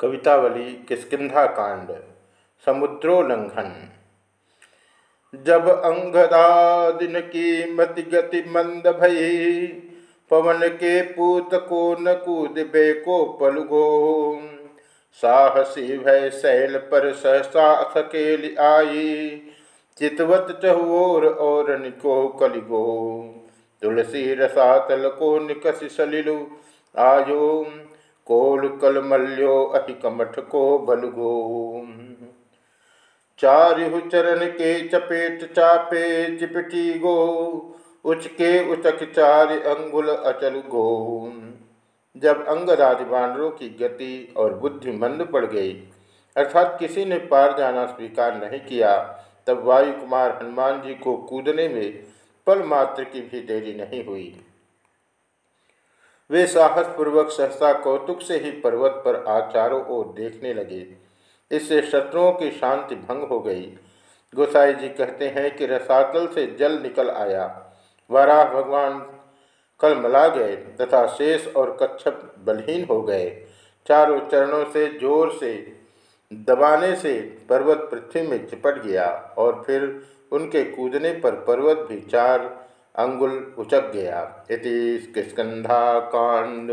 कवितावली किस्किंधा कांड समुद्रोल्लंघन जब अंगदादिन की मति गति मंद भई, पवन के पूत को न कूदबे को पलगो साहसी भय शैल पर सहसा सकेल आई, चितवत चहुओर और निको कलिगो तुलसी रसातल को निकस सलिलु, आयो। कोल कल मल्यो अहि कमठ को बलगो चारिहु चरण के चपेट चापे चिपटी गो, उचके उचक चार अंगुल अचल गो। जब अंगराज बानरों की गति और बुद्धि मंद पड़ गई, अर्थात किसी ने पार जाना स्वीकार नहीं किया, तब वायु कुमार हनुमान जी को कूदने में पल मात्र की भी देरी नहीं हुई। वे साहसपूर्वक सहसा कौतुक से ही पर्वत पर आचारों ओर देखने लगे। इससे शत्रुओं की शांति भंग हो गई। गोसाई जी कहते हैं कि रसातल से जल निकल आया। वाराह भगवान कल मला गए तथा शेष और कच्छप बलहीन हो गए। चारों चरणों से, ज़ोर से, दबाने से पर्वत पृथ्वी में चिपट गया और फिर उनके कूदने पर पर्वत भी चार अंगुल उचक गया। इति स्कंधा कांड